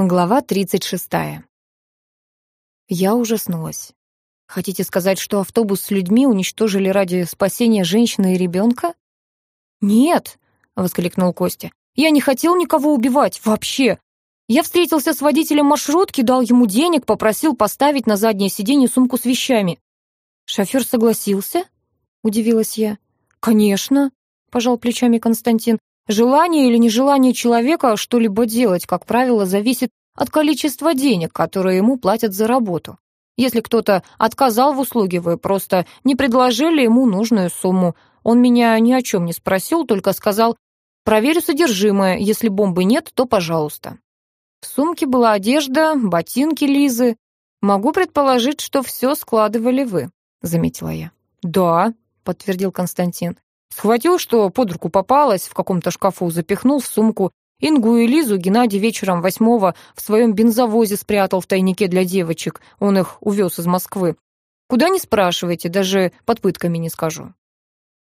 Глава 36. Я ужаснулась. Хотите сказать, что автобус с людьми уничтожили ради спасения женщины и ребенка? Нет, воскликнул Костя. Я не хотел никого убивать, вообще. Я встретился с водителем маршрутки, дал ему денег, попросил поставить на заднее сиденье сумку с вещами. Шофер согласился? Удивилась я. Конечно, пожал плечами Константин. Желание или нежелание человека что-либо делать, как правило, зависит от количества денег, которые ему платят за работу. Если кто-то отказал в услуге, вы просто не предложили ему нужную сумму. Он меня ни о чем не спросил, только сказал «Проверю содержимое, если бомбы нет, то пожалуйста». В сумке была одежда, ботинки Лизы. Могу предположить, что все складывали вы, заметила я. Да, подтвердил Константин. Схватил, что под руку попалось, в каком-то шкафу запихнул в сумку. Ингу и Лизу Геннадий вечером восьмого в своем бензовозе спрятал в тайнике для девочек. Он их увез из Москвы. Куда не спрашивайте, даже под пытками не скажу.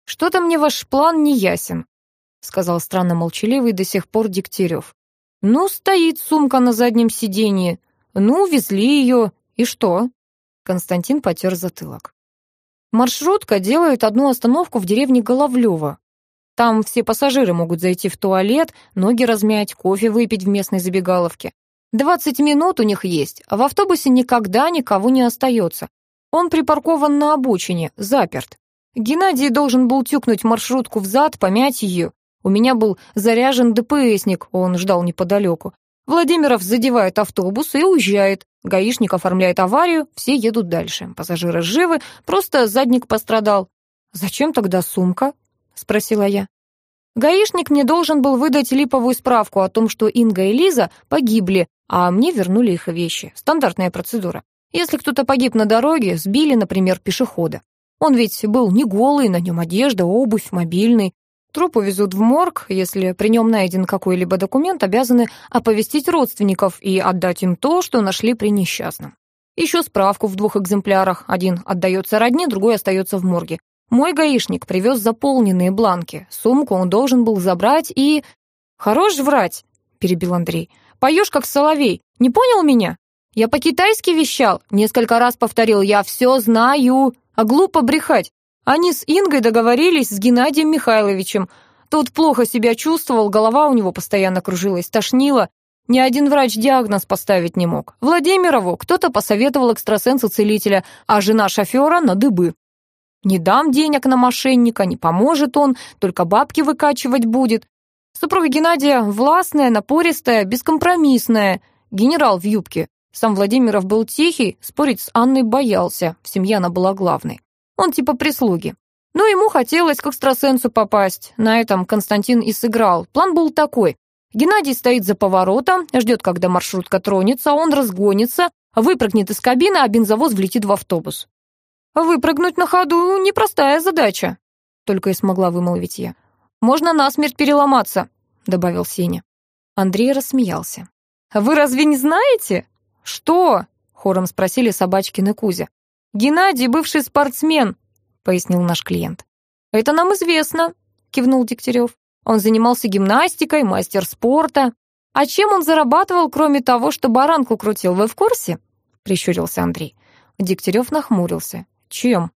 «Что-то мне ваш план не ясен», — сказал странно молчаливый до сих пор Дегтярев. «Ну, стоит сумка на заднем сиденье. Ну, везли ее. И что?» Константин потер затылок. Маршрутка делает одну остановку в деревне Головлёво. Там все пассажиры могут зайти в туалет, ноги размять, кофе выпить в местной забегаловке. 20 минут у них есть, а в автобусе никогда никого не остается. Он припаркован на обочине, заперт. Геннадий должен был тюкнуть маршрутку взад, помять ее. У меня был заряжен ДПСник, он ждал неподалеку. Владимиров задевает автобус и уезжает. Гаишник оформляет аварию, все едут дальше. Пассажиры живы, просто задник пострадал. «Зачем тогда сумка?» — спросила я. Гаишник мне должен был выдать липовую справку о том, что Инга и Лиза погибли, а мне вернули их вещи. Стандартная процедура. Если кто-то погиб на дороге, сбили, например, пешехода. Он ведь был не голый, на нем одежда, обувь, мобильный. Труп увезут в морг, если при нем найден какой-либо документ, обязаны оповестить родственников и отдать им то, что нашли при несчастном. Еще справку в двух экземплярах. Один отдается родне, другой остается в морге. Мой гаишник привез заполненные бланки. Сумку он должен был забрать и... «Хорош врать», — перебил Андрей. «Поешь, как соловей. Не понял меня? Я по-китайски вещал. Несколько раз повторил, я все знаю. А глупо брехать. Они с Ингой договорились с Геннадием Михайловичем. Тот плохо себя чувствовал, голова у него постоянно кружилась, тошнило. Ни один врач диагноз поставить не мог. Владимирову кто-то посоветовал экстрасенсу-целителя, а жена шофера на дыбы. Не дам денег на мошенника, не поможет он, только бабки выкачивать будет. Супруга Геннадия властная, напористая, бескомпромиссная. Генерал в юбке. Сам Владимиров был тихий, спорить с Анной боялся, в семье она была главной. Он типа прислуги. Но ему хотелось к экстрасенсу попасть. На этом Константин и сыграл. План был такой. Геннадий стоит за поворотом, ждет, когда маршрутка тронется, он разгонится, выпрыгнет из кабины, а бензовоз влетит в автобус. «Выпрыгнуть на ходу — непростая задача», — только и смогла вымолвить я. «Можно насмерть переломаться», — добавил Сеня. Андрей рассмеялся. «Вы разве не знаете?» «Что?» — хором спросили Собачкин и Кузя. «Геннадий — бывший спортсмен», — пояснил наш клиент. «Это нам известно», — кивнул Дегтярев. «Он занимался гимнастикой, мастер спорта. А чем он зарабатывал, кроме того, что баранку крутил, вы в курсе?» — прищурился Андрей. Дегтярев нахмурился. «Чем?»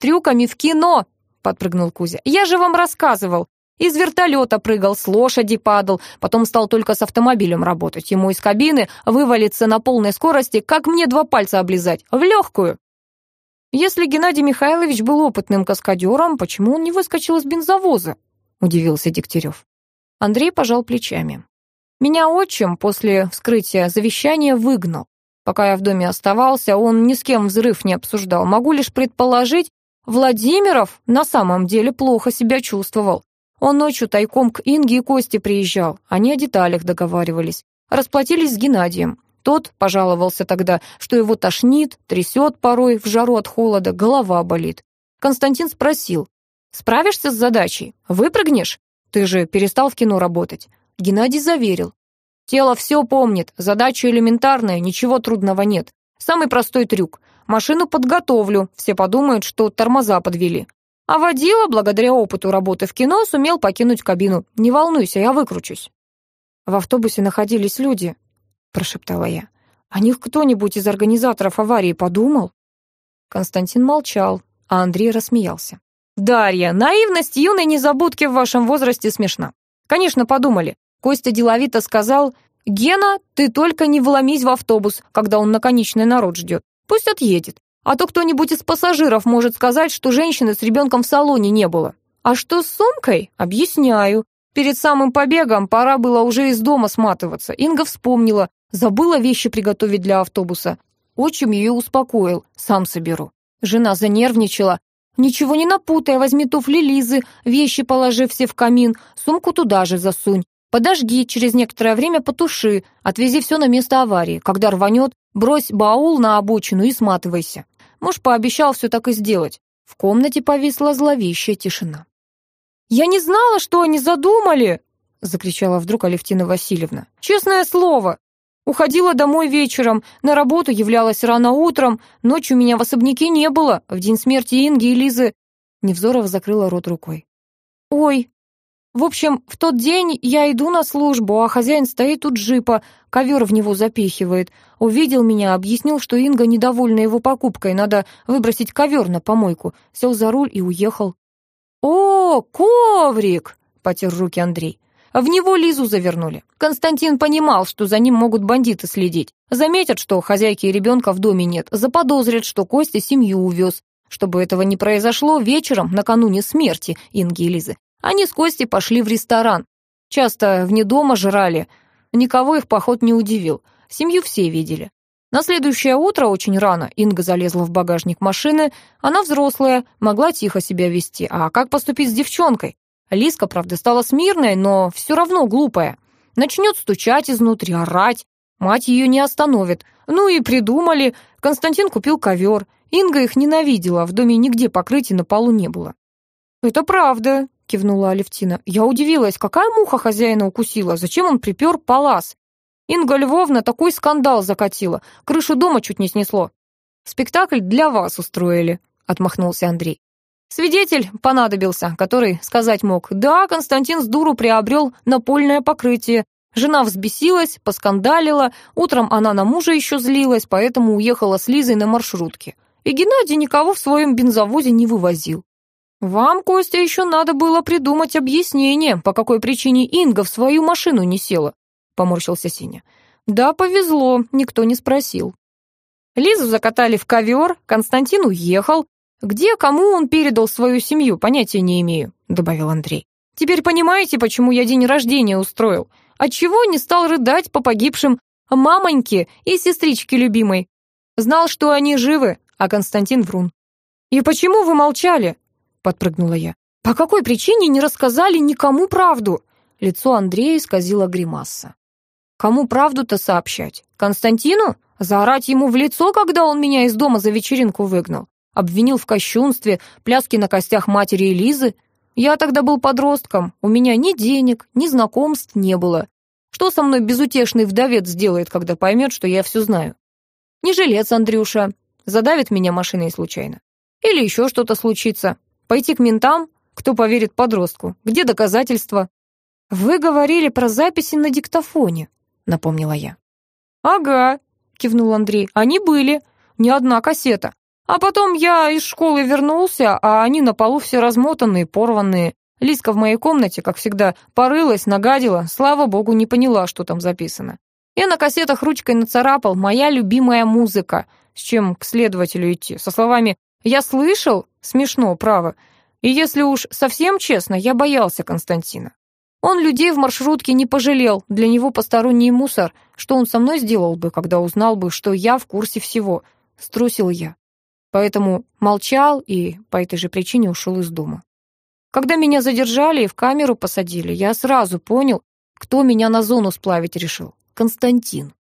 «Трюками в кино!» — подпрыгнул Кузя. «Я же вам рассказывал. Из вертолета прыгал, с лошади падал, потом стал только с автомобилем работать. Ему из кабины вывалиться на полной скорости, как мне два пальца облизать, в легкую. «Если Геннадий Михайлович был опытным каскадером, почему он не выскочил из бензовоза?» — удивился Дегтярев. Андрей пожал плечами. «Меня отчим после вскрытия завещания выгнал. Пока я в доме оставался, он ни с кем взрыв не обсуждал. Могу лишь предположить, Владимиров на самом деле плохо себя чувствовал. Он ночью тайком к Инге и Косте приезжал, они о деталях договаривались. Расплатились с Геннадием. Тот пожаловался тогда, что его тошнит, трясет порой в жару от холода, голова болит. Константин спросил, «Справишься с задачей? Выпрыгнешь? Ты же перестал в кино работать». Геннадий заверил, «Тело все помнит, задача элементарная, ничего трудного нет. Самый простой трюк. Машину подготовлю, все подумают, что тормоза подвели. А водила, благодаря опыту работы в кино, сумел покинуть кабину. Не волнуйся, я выкручусь». В автобусе находились люди, — прошептала я. «О них кто-нибудь из организаторов аварии подумал?» Константин молчал, а Андрей рассмеялся. «Дарья, наивность юной незабудки в вашем возрасте смешна. Конечно, подумали. Костя деловито сказал, «Гена, ты только не вломись в автобус, когда он на конечный народ ждет. Пусть отъедет. А то кто-нибудь из пассажиров может сказать, что женщины с ребенком в салоне не было. А что с сумкой? Объясняю. Перед самым побегом пора было уже из дома сматываться. Инга вспомнила, забыла вещи приготовить для автобуса. Отчим ее успокоил, сам соберу. Жена занервничала. «Ничего не напутай, возьми туфли Лизы, вещи положи все в камин, сумку туда же засунь. Подожги, через некоторое время потуши, отвези все на место аварии. Когда рванет, брось баул на обочину и сматывайся». Муж пообещал все так и сделать. В комнате повисла зловещая тишина. «Я не знала, что они задумали!» — закричала вдруг Алевтина Васильевна. «Честное слово! Уходила домой вечером, на работу являлась рано утром, ночью меня в особняке не было, в день смерти Инги и Лизы...» Невзорова закрыла рот рукой. «Ой, в общем, в тот день я иду на службу, а хозяин стоит у джипа, ковер в него запихивает. Увидел меня, объяснил, что Инга недовольна его покупкой, надо выбросить ковер на помойку. Сел за руль и уехал. «О, коврик!» — потер руки Андрей. В него Лизу завернули. Константин понимал, что за ним могут бандиты следить. Заметят, что хозяйки и ребенка в доме нет, заподозрят, что Костя семью увез. Чтобы этого не произошло, вечером, накануне смерти Инги и Лизы, они с Костей пошли в ресторан. Часто вне дома жрали. Никого их поход не удивил. Семью все видели. На следующее утро, очень рано, Инга залезла в багажник машины. Она взрослая, могла тихо себя вести. А как поступить с девчонкой? Лиска, правда, стала смирной, но все равно глупая. Начнет стучать изнутри, орать. Мать ее не остановит. Ну и придумали. Константин купил ковер. Инга их ненавидела, в доме нигде покрытия на полу не было. «Это правда», кивнула Алевтина. Я удивилась, какая муха хозяина укусила, зачем он припер палас? Инга Львовна такой скандал закатила, крышу дома чуть не снесло. Спектакль для вас устроили, отмахнулся Андрей. Свидетель понадобился, который сказать мог, да, Константин с дуру приобрел напольное покрытие. Жена взбесилась, поскандалила, утром она на мужа еще злилась, поэтому уехала с Лизой на маршрутке. И Геннадий никого в своем бензовозе не вывозил. «Вам, Костя, еще надо было придумать объяснение, по какой причине Инга в свою машину не села», — поморщился Синя. «Да, повезло, никто не спросил». Лизу закатали в ковер, Константин уехал. Где, кому он передал свою семью, понятия не имею», — добавил Андрей. «Теперь понимаете, почему я день рождения устроил? Отчего не стал рыдать по погибшим мамоньке и сестричке любимой? Знал, что они живы, а Константин врун». «И почему вы молчали?» — подпрыгнула я. «По какой причине не рассказали никому правду?» Лицо Андрея исказило гримаса. «Кому правду-то сообщать? Константину? Заорать ему в лицо, когда он меня из дома за вечеринку выгнал? Обвинил в кощунстве, пляски на костях матери Элизы? Я тогда был подростком, у меня ни денег, ни знакомств не было. Что со мной безутешный вдовец сделает, когда поймет, что я все знаю? Не жилец, Андрюша, задавит меня машиной случайно. Или еще что-то случится, Пойти к ментам? Кто поверит подростку? Где доказательства? Вы говорили про записи на диктофоне, напомнила я. Ага, кивнул Андрей. Они были. Не одна кассета. А потом я из школы вернулся, а они на полу все размотанные, порванные. Лиска в моей комнате, как всегда, порылась, нагадила, слава богу, не поняла, что там записано. Я на кассетах ручкой нацарапал «Моя любимая музыка», с чем к следователю идти, со словами «Я слышал, Смешно, право. И если уж совсем честно, я боялся Константина. Он людей в маршрутке не пожалел, для него посторонний мусор. Что он со мной сделал бы, когда узнал бы, что я в курсе всего? Струсил я. Поэтому молчал и по этой же причине ушел из дома. Когда меня задержали и в камеру посадили, я сразу понял, кто меня на зону сплавить решил. Константин.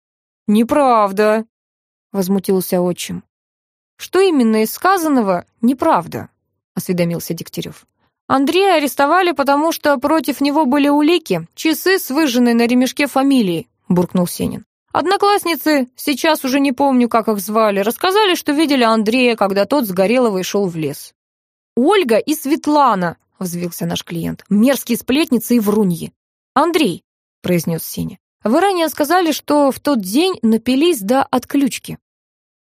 «Неправда», — возмутился отчим. «Что именно из сказанного неправда?» — осведомился Дегтярев. «Андрея арестовали, потому что против него были улики, часы с выжженной на ремешке фамилией», — буркнул Сенин. «Одноклассницы, сейчас уже не помню, как их звали, рассказали, что видели Андрея, когда тот с Гореловой шел в лес». «Ольга и Светлана», — взвился наш клиент, — «мерзкие сплетницы и вруньи». «Андрей», — произнес Сеня, — Вы ранее сказали, что в тот день напились до отключки.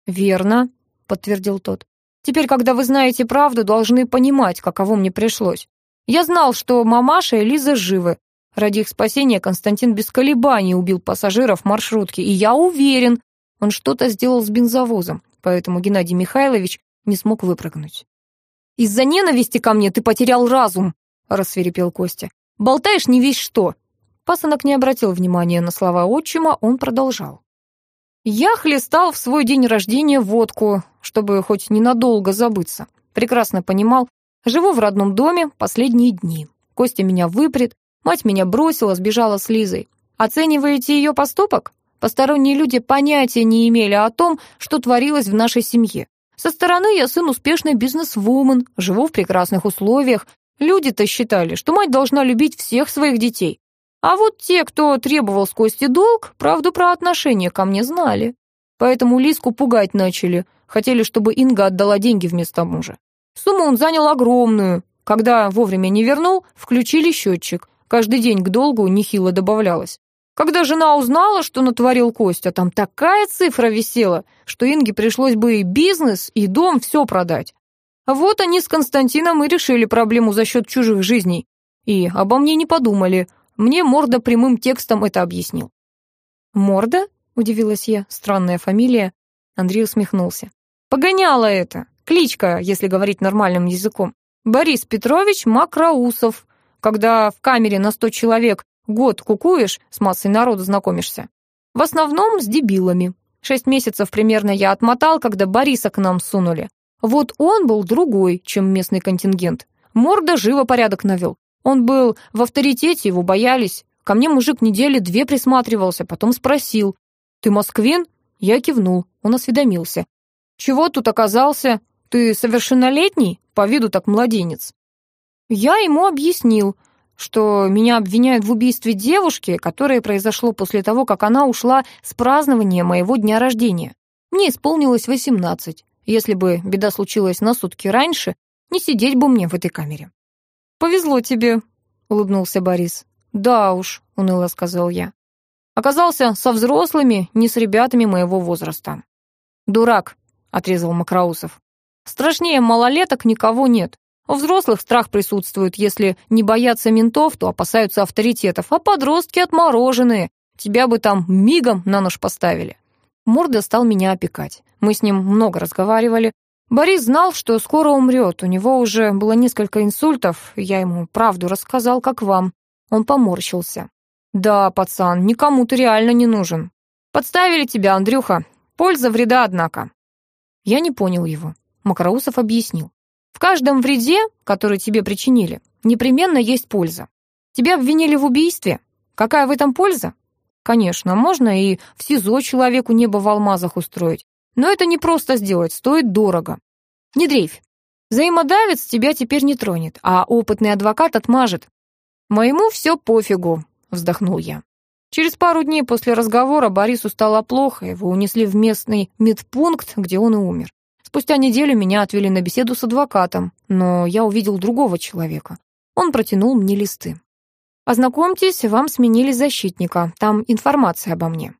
Верно, подтвердил тот. Теперь, когда вы знаете правду, должны понимать, каково мне пришлось. Я знал, что мамаша и Лиза живы. Ради их спасения Константин без колебаний убил пассажиров маршрутки, и я уверен, он что-то сделал с бензовозом, поэтому Геннадий Михайлович не смог выпрыгнуть. «Из-за ненависти ко мне ты потерял разум», — рассверепел Костя. «Болтаешь не весь что». Пасынок не обратил внимания на слова отчима, он продолжал. «Я хлестал в свой день рождения водку, чтобы хоть ненадолго забыться. Прекрасно понимал, живу в родном доме последние дни. Костя меня выпрет, мать меня бросила, сбежала с Лизой. Оцениваете ее поступок? Посторонние люди понятия не имели о том, что творилось в нашей семье. Со стороны я сын успешной бизнес-вумен, живу в прекрасных условиях. Люди-то считали, что мать должна любить всех своих детей. А вот те, кто требовал с Кости долг, правду про отношения ко мне знали. Поэтому Лиску пугать начали. Хотели, чтобы Инга отдала деньги вместо мужа. Сумму он занял огромную. Когда вовремя не вернул, включили счетчик. Каждый день к долгу нехило добавлялось. Когда жена узнала, что натворил Костя, там такая цифра висела, что Инге пришлось бы и бизнес, и дом все продать. Вот они с Константином и решили проблему за счет чужих жизней. И обо мне не подумали. Мне Морда прямым текстом это объяснил. «Морда?» — удивилась я. Странная фамилия. Андрей усмехнулся. «Погоняла это. Кличка, если говорить нормальным языком. Борис Петрович Макроусов. Когда в камере на сто человек Год кукуешь, с массой народу знакомишься. В основном с дебилами. Шесть месяцев примерно я отмотал, когда Бориса к нам сунули. Вот он был другой, чем местный контингент. Морда живо порядок навел. Он был в авторитете, его боялись. Ко мне мужик недели две присматривался, потом спросил. «Ты москвин?» Я кивнул, он осведомился. «Чего тут оказался? Ты совершеннолетний? По виду так младенец». Я ему объяснил, что меня обвиняют в убийстве девушки, которое произошло после того, как она ушла с празднования моего дня рождения. Мне исполнилось восемнадцать. Если бы беда случилась на сутки раньше, не сидеть бы мне в этой камере. «Повезло тебе», — улыбнулся Борис. «Да уж», — уныло сказал я. «Оказался со взрослыми, не с ребятами моего возраста». «Дурак», — отрезал Макроусов. «Страшнее малолеток никого нет. У взрослых страх присутствует, если не боятся ментов, то опасаются авторитетов, а подростки отмороженные. Тебя бы там мигом на нож поставили. Морда стал меня опекать. Мы с ним много разговаривали. Борис знал, что скоро умрет. У него уже было несколько инсультов. Я ему правду рассказал, как вам. Он поморщился. «Да, пацан, никому ты реально не нужен. Подставили тебя, Андрюха. Польза вреда, однако». Я не понял его. Макроусов объяснил. В каждом вреде, который тебе причинили, непременно есть польза. Тебя обвинили в убийстве. Какая в этом польза? Конечно, можно и в СИЗО человеку небо в алмазах устроить. Но это не просто сделать, стоит дорого. Не дрейфь. Взаимодавец тебя теперь не тронет, а опытный адвокат отмажет. Моему все пофигу, вздохнул я. Через пару дней после разговора Борису стало плохо, его унесли в местный медпункт, где он и умер. Спустя неделю меня отвели на беседу с адвокатом, но я увидел другого человека. Он протянул мне листы. «Ознакомьтесь, вам сменили защитника, там информация обо мне».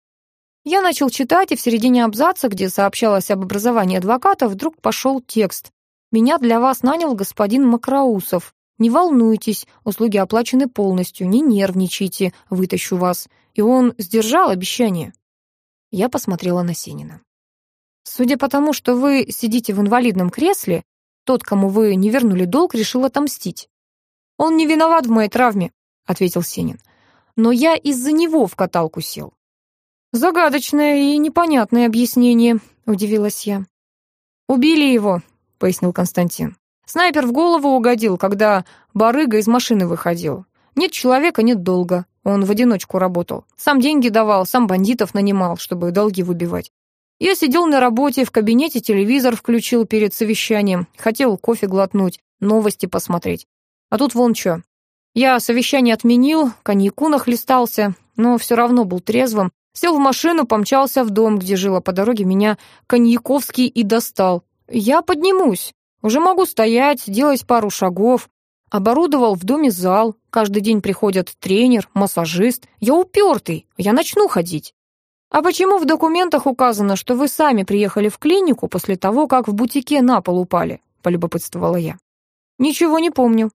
Я начал читать, и в середине абзаца, где сообщалось об образовании адвоката, вдруг пошел текст. «Меня для вас нанял господин Макроусов. Не волнуйтесь, услуги оплачены полностью, не нервничайте, вытащу вас». И он сдержал обещание. Я посмотрела на Сенина. Судя по тому, что вы сидите в инвалидном кресле, тот, кому вы не вернули долг, решил отомстить. Он не виноват в моей травме, ответил Сенин. Но я из-за него в каталку сел. Загадочное и непонятное объяснение, удивилась я. Убили его, пояснил Константин. Снайпер в голову угодил, когда барыга из машины выходил. Нет человека, нет долга. Он в одиночку работал. Сам деньги давал, сам бандитов нанимал, чтобы долги выбивать. Я сидел на работе, в кабинете телевизор включил перед совещанием, хотел кофе глотнуть, новости посмотреть. А тут вон что. Я совещание отменил, коньяку нахлестался, но все равно был трезвым, сел в машину, помчался в дом, где жила по дороге, меня коньяковский и достал. Я поднимусь, уже могу стоять, делать пару шагов, Оборудовал в доме зал, каждый день приходят тренер, массажист. Я упертый, я начну ходить. А почему в документах указано, что вы сами приехали в клинику после того, как в бутике на пол упали? Полюбопытствовала я. Ничего не помню,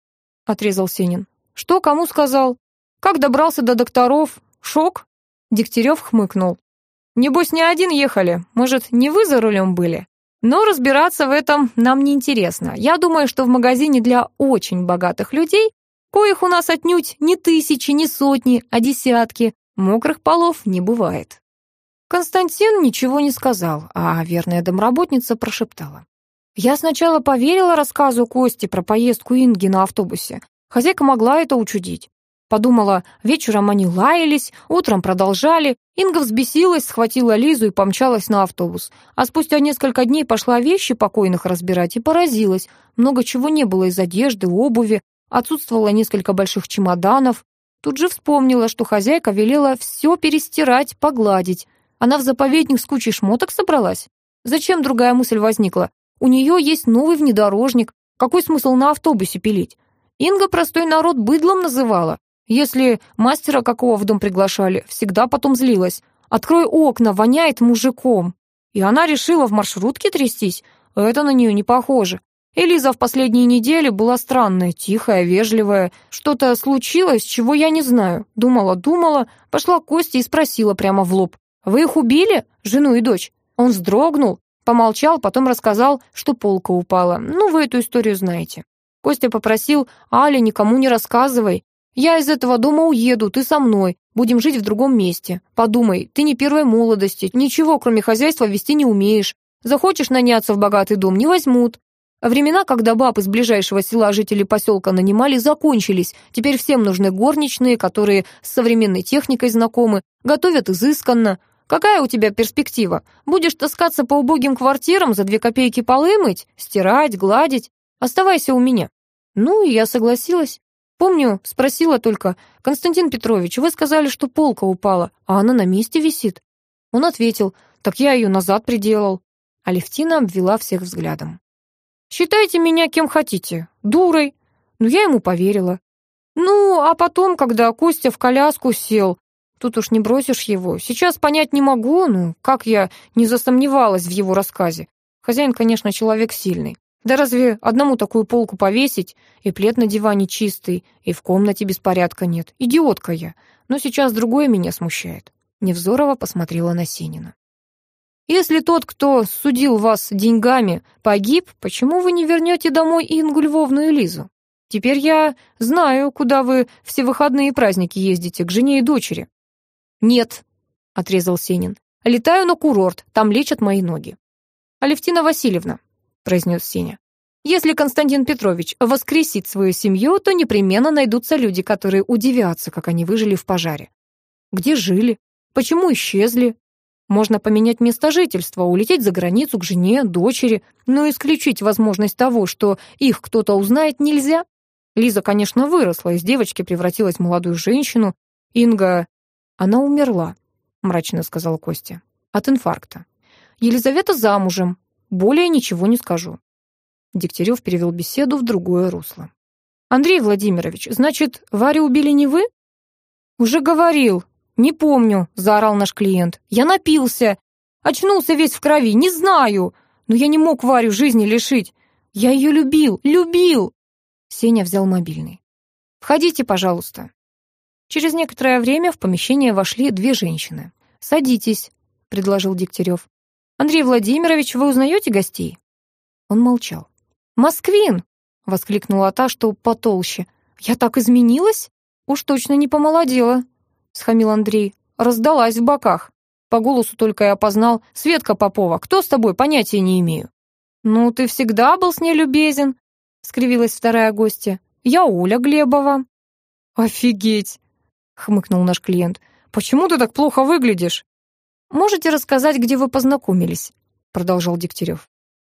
отрезал Сенин. Что кому сказал? Как добрался до докторов? Шок? Дегтярев хмыкнул. Небось, не один ехали. Может, не вы за рулем были? Но разбираться в этом нам не интересно. Я думаю, что в магазине для очень богатых людей, коих у нас отнюдь не тысячи, не сотни, а десятки, мокрых полов не бывает. Константин ничего не сказал, а верная домработница прошептала. Я сначала поверила рассказу Кости про поездку Инги на автобусе. Хозяйка могла это учудить. Подумала, вечером они лаялись, утром продолжали. Инга взбесилась, схватила Лизу и помчалась на автобус. А спустя несколько дней пошла вещи покойных разбирать и поразилась. Много чего не было из одежды, обуви, отсутствовало несколько больших чемоданов. Тут же вспомнила, что хозяйка велела все перестирать, погладить. Она в заповедник с кучей шмоток собралась? Зачем другая мысль возникла? У нее есть новый внедорожник. Какой смысл на автобусе пилить? Инга простой народ быдлом называла. Если мастера какого в дом приглашали, всегда потом злилась. «Открой окна, воняет мужиком». И она решила в маршрутке трястись. Это на нее не похоже. Элиза в последние недели была странная, тихая, вежливая. Что-то случилось, чего я не знаю. Думала-думала, пошла к Косте и спросила прямо в лоб. «Вы их убили, жену и дочь?» Он вздрогнул, помолчал, потом рассказал, что полка упала. Ну, вы эту историю знаете. Костя попросил, «Аля, никому не рассказывай, я из этого дома уеду, ты со мной. Будем жить в другом месте. Подумай, ты не первой молодости, ничего, кроме хозяйства, вести не умеешь. Захочешь наняться в богатый дом, не возьмут. Времена, когда баб из ближайшего села жители поселка нанимали, закончились. Теперь всем нужны горничные, которые с современной техникой знакомы, готовят изысканно. Какая у тебя перспектива? Будешь таскаться по убогим квартирам, за две копейки полы мыть, стирать, гладить? Оставайся у меня. Ну, и я согласилась. Помню, спросила только, «Константин Петрович, вы сказали, что полка упала, а она на месте висит». Он ответил, «Так я ее назад приделал». Алевтина обвела всех взглядом. «Считайте меня кем хотите, дурой». Но я ему поверила. Ну, а потом, когда Костя в коляску сел, тут уж не бросишь его. Сейчас понять не могу, ну, как я не засомневалась в его рассказе. Хозяин, конечно, человек сильный. Да разве одному такую полку повесить, и плед на диване чистый, и в комнате беспорядка нет? Идиотка я. Но сейчас другое меня смущает. Невзорова посмотрела на Синина. Если тот, кто судил вас деньгами, погиб, почему вы не вернете домой Ингу Львовну и Лизу? Теперь я знаю, куда вы все выходные и праздники ездите, к жене и дочери. Нет, отрезал Сенин. Летаю на курорт, там лечат мои ноги. Алевтина Васильевна, произнес Сеня. Если Константин Петрович воскресит свою семью, то непременно найдутся люди, которые удивятся, как они выжили в пожаре. Где жили? Почему исчезли? Можно поменять место жительства, улететь за границу к жене, дочери, но исключить возможность того, что их кто-то узнает, нельзя. Лиза, конечно, выросла, из девочки превратилась в молодую женщину. Инга... Она умерла, мрачно сказал Костя. От инфаркта. Елизавета замужем, более ничего не скажу». Дегтярев перевел беседу в другое русло. «Андрей Владимирович, значит, Варю убили не вы?» «Уже говорил. Не помню», — заорал наш клиент. «Я напился. Очнулся весь в крови. Не знаю. Но я не мог Варю жизни лишить. Я ее любил. Любил!» Сеня взял мобильный. «Входите, пожалуйста». Через некоторое время в помещение вошли две женщины. «Садитесь», — предложил Дегтярев. «Андрей Владимирович, вы узнаете гостей?» Он молчал. «Москвин!» — воскликнула та, что потолще. «Я так изменилась? Уж точно не помолодела!» — схамил Андрей. «Раздалась в боках. По голосу только и опознал. Светка Попова, кто с тобой, понятия не имею». «Ну, ты всегда был с ней любезен», — скривилась вторая гостья. «Я Оля Глебова». «Офигеть!» — хмыкнул наш клиент. «Почему ты так плохо выглядишь?» «Можете рассказать, где вы познакомились?» — продолжал Дегтярев.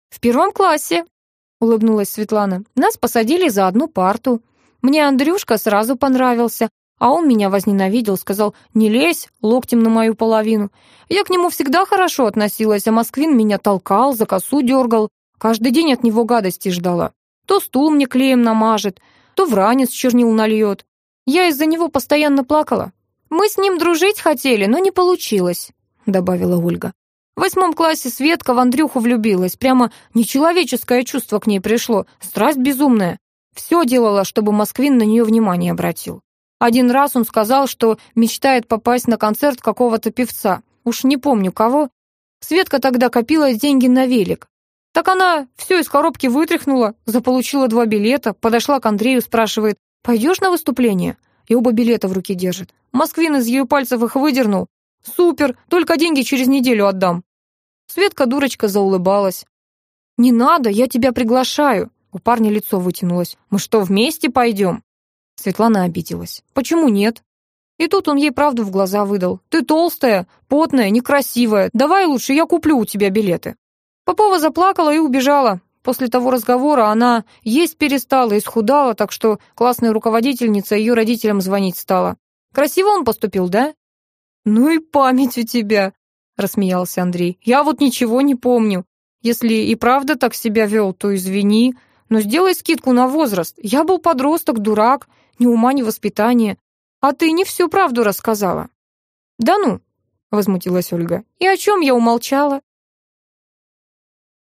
«В первом классе», — улыбнулась Светлана. «Нас посадили за одну парту. Мне Андрюшка сразу понравился, а он меня возненавидел, сказал, не лезь локтем на мою половину. Я к нему всегда хорошо относилась, а Москвин меня толкал, за косу дергал. Каждый день от него гадости ждала. То стул мне клеем намажет, то в ранец чернил нальет. Я из-за него постоянно плакала. Мы с ним дружить хотели, но не получилось», — добавила Ольга. В восьмом классе Светка в Андрюху влюбилась. Прямо нечеловеческое чувство к ней пришло. Страсть безумная. Все делала, чтобы Москвин на нее внимание обратил. Один раз он сказал, что мечтает попасть на концерт какого-то певца. Уж не помню кого. Светка тогда копила деньги на велик. Так она все из коробки вытряхнула, заполучила два билета, подошла к Андрею, спрашивает, «Пойдешь на выступление?» И оба билета в руке держит. Москвин из ее пальцев их выдернул. «Супер, только деньги через неделю отдам». Светка дурочка заулыбалась. «Не надо, я тебя приглашаю». У парня лицо вытянулось. «Мы что, вместе пойдем?» Светлана обиделась. «Почему нет?» И тут он ей правду в глаза выдал. «Ты толстая, потная, некрасивая. Давай лучше я куплю у тебя билеты». Попова заплакала и убежала. После того разговора она есть перестала, исхудала, так что классная руководительница ее родителям звонить стала. Красиво он поступил, да? «Ну и память у тебя», — рассмеялся Андрей. «Я вот ничего не помню. Если и правда так себя вел, то извини, но сделай скидку на возраст. Я был подросток, дурак, ни ума, ни воспитания. А ты не всю правду рассказала». «Да ну», — возмутилась Ольга. «И о чем я умолчала?»